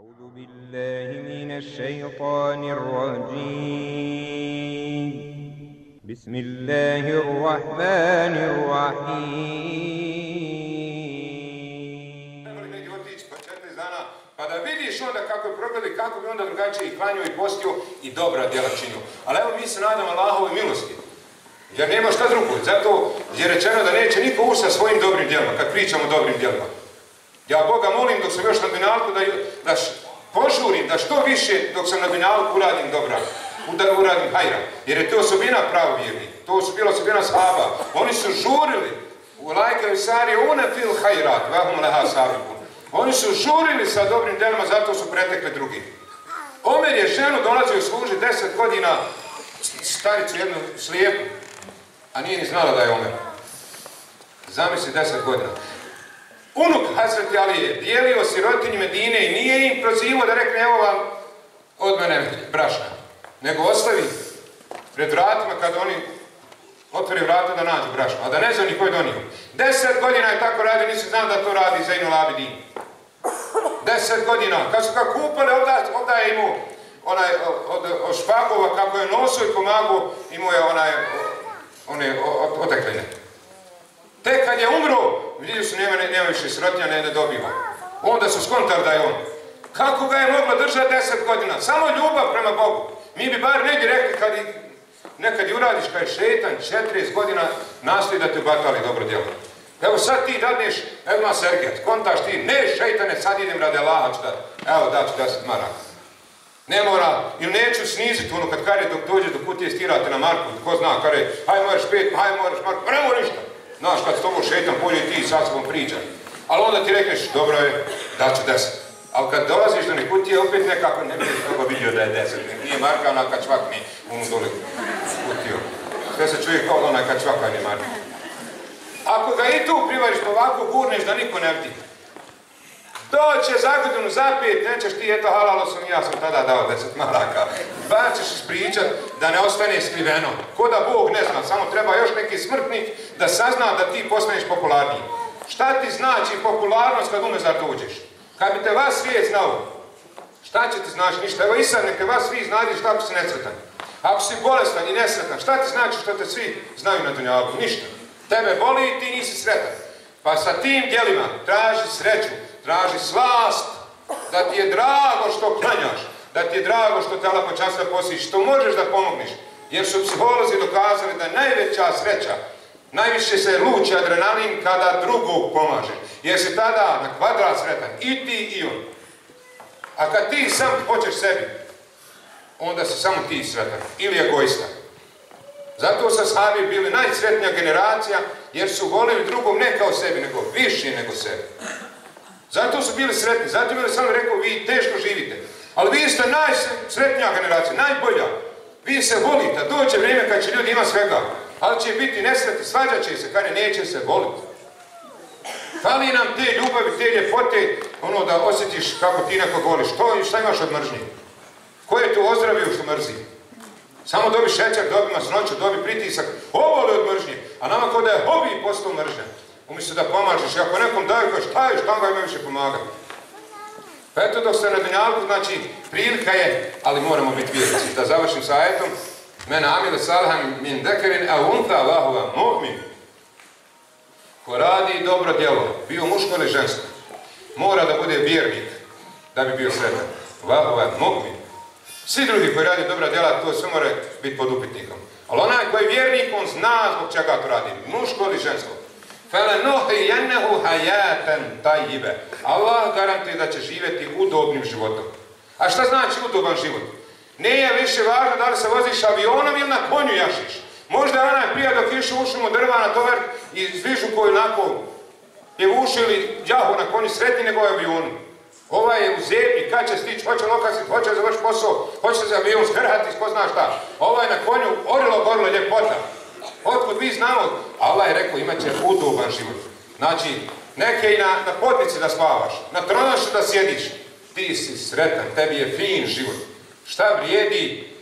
أعوذ بالله من الشيطان الرجيم بسم الله الرحمن الرحيم trebali negdje otići pa 14 dana, pa da vidiš onda kako je probili, kako bi onda drugačije i klanio i postio i dobra djela činio. Ali evo mi se nadamo Allahove milosti. Jer nema šta drugo. Zato je rečeno da neće niko ući sa svojim dobrim djelima, kad pričamo o dobrim djelima. Ja Boga molim dok sam još na dunjalku da, da požurim, da što više dok sam na dunjalku uradim dobra, da uradim hajra. Jer je to osobina pravovjerni. To su bila osobina sahaba. Oni su žurili u lajke i sari une fil hajrat, vahum leha sabikun. Oni su žurili sa dobrim djelima, zato su pretekli drugi. Omer je ženu dolazio služi deset godina staricu jednu slijepu, a nije ni znala da je Omer. Zamisli deset godina. Unuk Hazreti Ali je dijelio sirotinji Medine i nije im prozivao da rekne evo vam od mene brašna. Nego ostavi pred vratima kad oni otvori vrata da nađu brašno, a da ne zna ni ko je donio. Deset godina je tako radio, nisi znao da to radi Zainul Abidin. Deset godina. Kad su ga kupali, onda, je imao onaj, od, od špagova, kako je nosio i pomagao, imao je onaj, one o- o- otekline. Tek kad je umro, vidio su nema, nema više sirotinja, ne, ne dobiva. Onda su skontali da je on. Kako ga je moglo držati deset godina? Samo ljubav prema Bogu. Mi bi bar negdje rekli kad nekad i uradiš kad je šetan 40 godina nastoji da te ubatali dobro djelo. Evo sad ti dadneš, evo ma Sergej, kontaš ti, ne šeitane, sad idem radi Allaha ću dat. Evo dat ću 10 maraka. Ne mora, ili neću sniziti ono kad kare dok dođe do kutije stirate na Marku, ko zna, kare, haj moraš pet, haj moraš Marku, pa ne mora ništa. Znaš, kad s tobom šetam, bolje ti sa sobom priča. Ali onda ti rekneš, dobro je, daću deset. Ali kad dolaziš do ne kutije, opet nekako ne bih toga vidio da je deset. Nek Nije Marka, ona kad čvakni, onu dole kutiju. Sve se čuje kao onaj kad čvakanje Marka. Ako ga i tu privariš pa ovako gurneš da niko ne vidi. Doće za godinu, za nećeš ti, eto halalo sam, ja sam tada dao deset maraka. Pa ćeš ispričat da ne ostane skriveno. Ko da Bog ne zna, samo treba još neki smrtnik da sazna da ti postaneš popularniji. Šta ti znači popularnost kad umezar dođeš? Kad bi te vas svijet znao, šta će ti znači ništa? Evo i sad neka vas svi znaju šta ako si nesretan. Ako si bolestan i nesretan, šta ti znači što te svi znaju na dunjavu? Ništa. Tebe boli i ti nisi sretan. Pa sa tim djelima traži sreću, traži slast, da ti je drago što klanjaš, da ti je drago što te Allah počasta što možeš da pomogneš. Jer su psiholozi dokazali da najveća sreća, najviše se luči adrenalin kada drugog pomaže. Jer si tada na kvadrat sretan, i ti i on. A kad ti sam hoćeš sebi, onda si samo ti sretan ili egoista. Zato su sahabi bili najsretnija generacija jer su volili drugog ne kao sebi, nego više nego sebi. Zato su bili sretni, zato je sam rekao vi teško živite. Ali vi ste najsretnija generacija, najbolja. Vi se volite, doće vrijeme kad će ljudi ima svega. Ali će biti nesretni, svađat će se, kada neće se voliti. Fali nam te ljubavi, te ljepote, ono da osjetiš kako ti nekog voliš. To i šta imaš od mržnje? Ko je tu ozdravio što mrzi? Samo dobi šećer, dobi masnoću, dobi pritisak. Ovo li od mržnje? A nama kao da je hobi postao mržnja. Umjesto da pomažeš, ako nekom daju, kao šta je, šta ga ima više pomagati? Pa eto dok ste na dunjalku, znači prilika je, ali moramo biti vjernici. Da završim sa ajetom. Men amile salhan min dekerin a unta Allahova mu'min. Ko radi dobro djelo, bio muško ili žensko, mora da bude vjernik da bi bio sretan. Allahova mu'min. Svi drugi koji radi dobra djela, to sve mora biti pod upitnikom. Ali onaj koji je vjernik, on zna zbog čega to radi, muško ili žensko. فَلَنُحِيَنَّهُ حَيَاتًا طَيِّبَ Allah garantuje da će živjeti udobnim životom. A šta znači udoban život? Nije više važno da li se voziš avionom ili na konju jašiš. Možda je onaj prija dok išao ušimo drva na tovar i zvižu koju nakon je ušao ili jahu na konju sretni nego je avionu. Ovaj je u zemlji, kad će stići, hoće lokasiti, hoće završiti posao, hoće se za avion skrhati, ko zna šta. Ovaj na konju, orilo gorilo ljepota. Otkud vi znamo, Allah je rekao imat će udoban život. Znači, neke i na, potnici da spavaš, na tronošu da sjediš. Ti si sretan, tebi je fin život. Šta vrijedi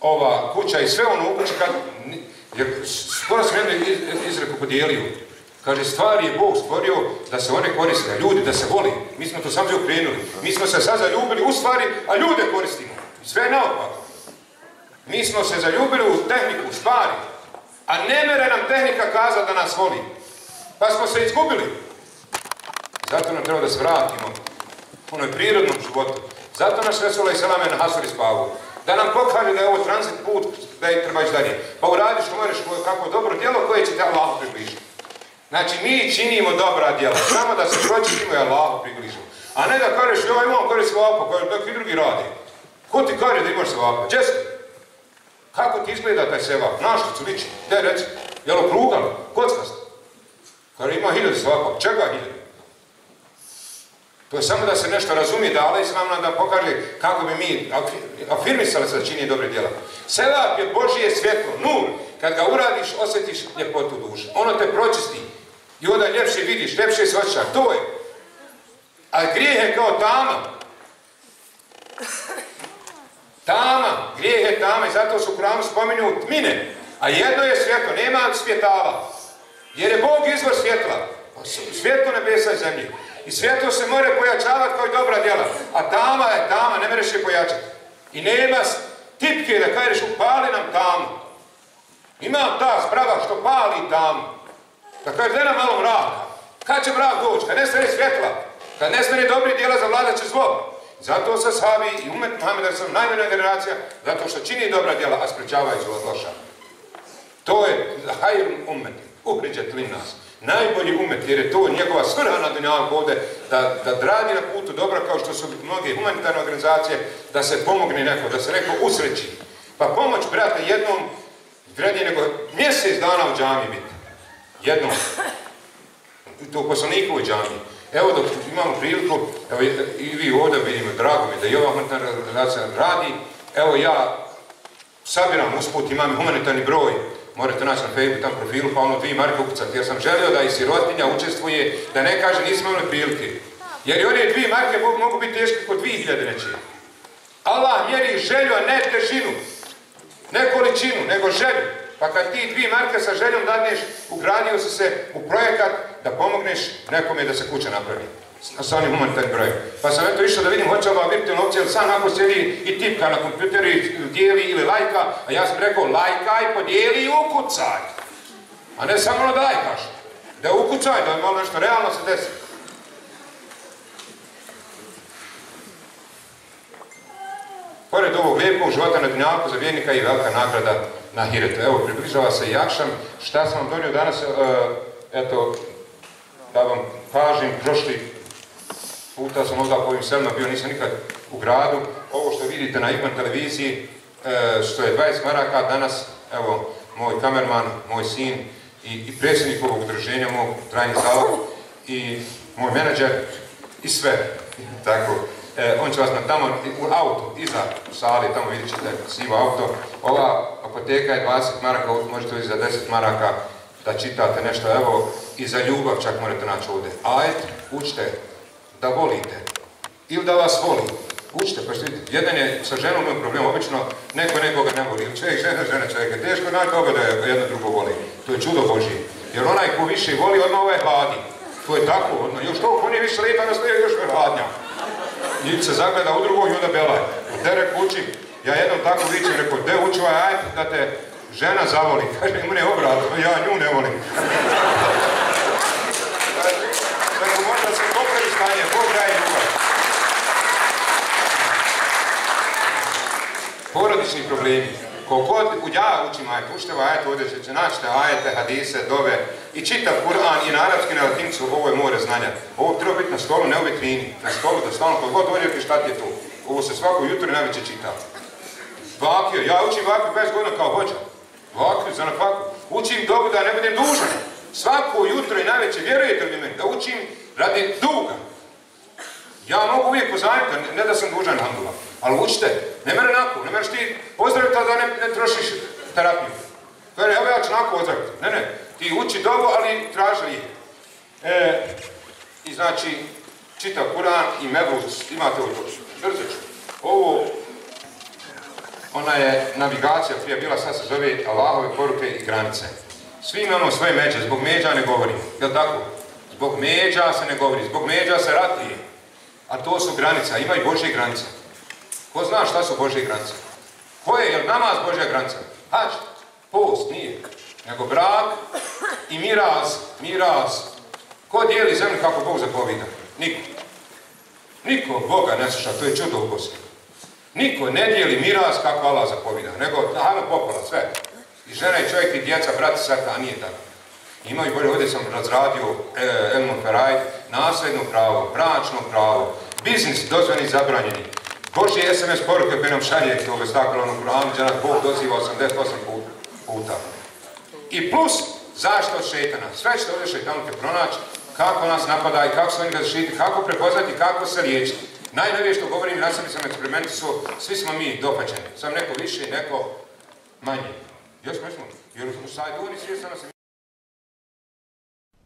ova kuća i sve ono u kući kad... Jer skoro sam jednu iz- izreku podijelio. Kaže, stvari je Bog stvorio da se one koriste, ljudi, da se voli. Mi smo to samo okrenuli. Mi smo se sad zaljubili u stvari, a ljude koristimo. Sve je naopako. Mi smo se zaljubili u tehniku, stvari. A ne mere nam tehnika kaza da nas voli. Pa smo se izgubili. Zato nam treba da se vratimo onoj prirodnom životu. Zato nas Resula i Selame na Hasuri spavu. Da nam pokaže da je ovo transit put, da je treba ići dalje. Pa uradiš, umreš kako dobro djelo koje će te Allah približiti. Znači, mi činimo dobra djela, samo da se pročitimo i Allah približimo. A ne da kažeš, ja imam koristi svapa, kaže, dok i drugi radi. Ko ti kaže da imaš svapa? Često. Kako ti izgleda taj sevap? Na što su liči? Gdje reci? Jel okrugano? Kockast? Kaže, ima hiljadu svapa. Čega hiljadu? To je samo da se nešto razumije, da Allah Islam nam da pokaže kako bi mi afirmisali se da čini dobre djela. Sevap je Božije svjetlo, nur. Kad ga uradiš, osjetiš ljepotu duše. Ono te pročisti. I onda ljepše vidiš, ljepše se osjećaš. To je. A grijeh je kao tama. Tama, grijeh je tama i zato su u Kuranu spominju tmine. A jedno je svjetlo, nema svjetala. Jer je Bog izvor svjetla. Svjetlo nebesa i zemlje. I svjetlo se more pojačavati kao i dobra djela. A tama je tama, ne mereš je pojačati. I nema tipke da kažeš upali nam tamu. Ima ta sprava što pali tamu. Da kaže, gdje malo mraka? Kad će mrak doći? Kad nestane svjetla? Kad nestane dobri djela, zavladat će zlo. Zato sa sahabi i umet Muhammeda sam najmjenja generacija, zato što čini dobra djela, a sprečavaju zlo loša. To je hajr umet, uhriđet li nas. Najbolji umet, jer je to njegova svrha na dunjalku ovdje, da, da radi na putu dobra kao što su mnoge humanitarne organizacije, da se pomogne neko, da se neko usreći. Pa pomoć, brate, jednom vrednije nego mjesec dana u džami biti. Jednom. To u poslanikovoj džami. Evo dok imamo priliku, evo i vi ovdje vidimo, drago mi da i ova humanitarna organizacija radi, evo ja sabiram usput, imam humanitarni broj, morate naći na Facebooku tam profilu, pa ono dvije marke ukucati, jer sam želio da i sirotinja učestvuje, da ne kaže nismo imali prilike. Jer i one dvije marke mogu biti teške kod dvije hiljade nečije. Allah mjeri želju, a ne težinu. Ne količinu, nego želju. Pa kad ti dvije marke sa željom dadneš, ugradio si se u projekat da pomogneš nekome da se kuća napravi. Sa onim humanitarnim brojem. Pa sam eto išao da vidim hoće ova virtualna opcija, ali sam ako sjedi i tipka na kompjuteru i dijeli ili lajka, a ja sam rekao lajkaj, podijeli i ukucaj. A ne samo ono da lajkaš. Da ukucaj, da malo nešto realno se desi. Pored ovog lijepog života na dunjalku za vjernika i velika nagrada na Hiretu. Evo, približava se Jakšan. Šta sam vam donio danas, e, eto, da vam kažem, prošli puta sam ovdje po ovim selima bio, nisam nikad u gradu. Ovo što vidite na Ikman televiziji, e, što je 20 maraka, danas, evo, moj kamerman, moj sin i, i predsjednik ovog udruženja, moj trajni zalog i moj menadžer i sve. Tako. E, on će vas na tamo, u auto, iza sali, tamo vidjet ćete sivo auto. Ova apoteka je 20 maraka, možete uzeti za 10 maraka da čitate nešto, evo, i za ljubav čak morate naći ovdje. Ajet, učite da volite. Ili da vas voli. Učite, pa što vidite, jedan je sa ženom imao problem, obično neko nekoga ne voli. Ili čovjek, žena, žena čovjeka. Teško naći toga da je jedno drugo voli. To je čudo Božije. Jer onaj ko više voli, odmah ovaj hladi. To je tako, odmah. Još to, on je više lijepa, nas još hladnja. I se zagleda u drugog i onda belaj. U terek uči, ja jednom tako vičem, rekao, de uči ovaj ajt da te žena zavoli. Kaže, mene obratno, ja nju ne volim. Dakle, možda se popravi stanje, Bog daje. Porodični problemi. Kogod ja učim ajet, učite ajet ovdje će naćete ajete, hadise, dove i čitav Kur'an i na arapski na latincu, ovo je more znanja. Ovo treba biti na stolu, ne u vitrini. Na stolu, da stalno, kogod dođe šta ti je tu. Ovo se svako jutro najveće čita. Vakio, ja učim vakio 20 godina kao hođa. Vakio za na faku. Učim dobu da ne budem dužan. Svako jutro i najveće, vjerujete li meni, da učim radi duga. Ja mogu uvijek pozajmiti, ne da sam dužan handula, ali učite, ne mene nako, ne mereš ti pozdraviti da ne, trošiš terapiju. Kaže, evo ja ću nako ozdraviti. Ne, ne, ti uči dobu, ali traži ih. E, I znači, čita Kur'an i Mebus, imate ovo, brzo ću. Ovo, ona je navigacija prije bila, sad se zove Allahove poruke i granice. Svi imamo svoje međe, zbog međa ne govorim, jel tako? Zbog međa se ne govori, zbog međa se ratije. A to su granica, ima i Božje granice. Ko zna šta su Božje granice? Ko je, jel namaz Božja granica? Hač, post, nije. Nego brak i miraz, miraz. Ko dijeli zemlju kako Bog zapovida? Niko. Niko Boga ne sluša, to je čudo u Bosni. Niko ne dijeli miraz kako Allah zapovida, nego hajmo popola, sve. I žena i čovjek i djeca, brati, srta, a nije tako. Imaju bolje, ovdje sam razradio e, Elmon Feraj, nasljedno pravo, bračno pravo, biznis dozvani zabranjeni. Božje SMS poruke koje nam šalje ove staklano Kur'anu, gdje nas Bog doziva 88 puta. puta. I plus zašto od šetana. Sve što ovdje šetanke pronaći, kako nas napada i kako se oni ga zaštiti, kako prepoznati, kako se liječiti. Najnovije što govorim, na sebi sam eksperimenti su, svi smo mi dopačeni. Sam neko više, neko manje. Još smo, jer u Sajduni svi sam nas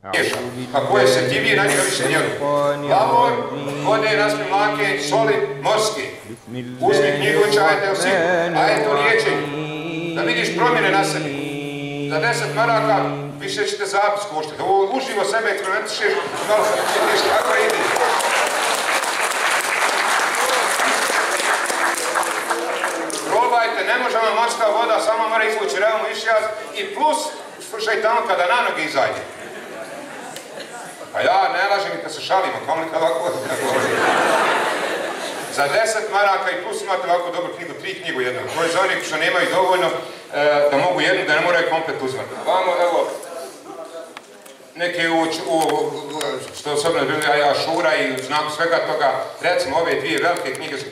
Miješa. Pa koje se divije, na njega više njelu. Lavor, vode, mlake, soli, morski. Uzmi knjigu i čajte si, a eto liječenje. Da vidiš promjene na sebi. Za deset maraka više ćete zapis koštati. Ovo uživo sebe eksperimentišeš, malo vidiš kako ide. Probajte, ne može vam morska voda, samo mora izvući realno išjaz i plus, slušaj tamo kada na noge izađe. Pa ja ne lažem i kad se šalim, a kamo li kad ovako Za deset maraka i plus imate ovako dobru knjigu, tri knjigu jednu. To je za onih što nemaju dovoljno e, da mogu jednu, da ne moraju komplet uzmati. Vamo, evo, neke u, što osobno bili Ašura i znak svega toga, recimo ove dvije velike knjige su